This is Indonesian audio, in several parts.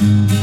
Mm-hmm.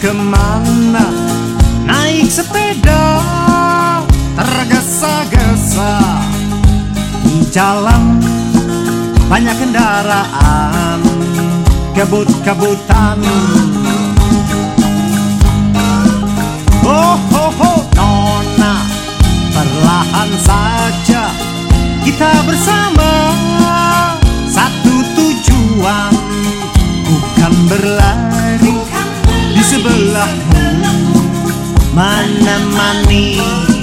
Ke mana? Naik sepeda tergesa-gesa. Di jalan banyak kendaraan Kebut-kebutan. Oh, oh, oh, nona. Perlahan saja kita bersama sebelahmu Menemani Biarlah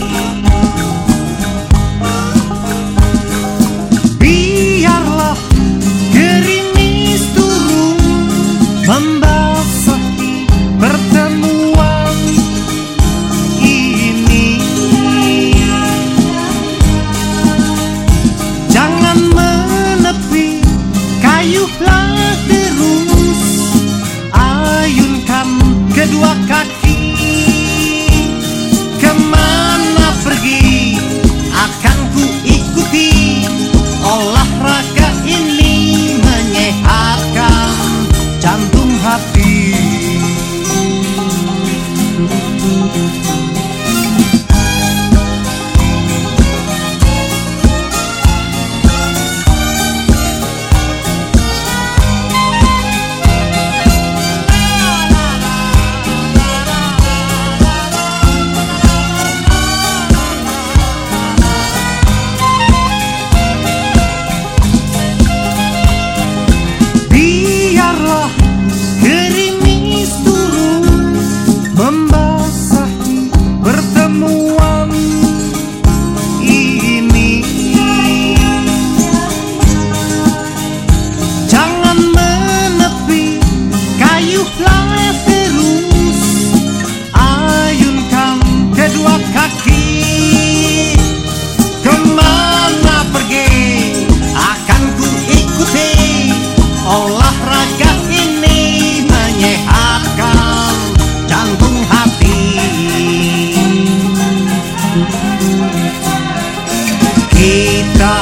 Olahraga ini menyehatkan jantung hati. Kita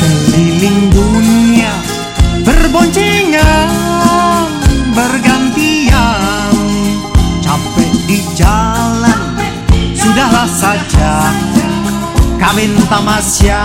keliling dunia berboncengan bergantian Capek di jalan sudahlah saja kawin tamasya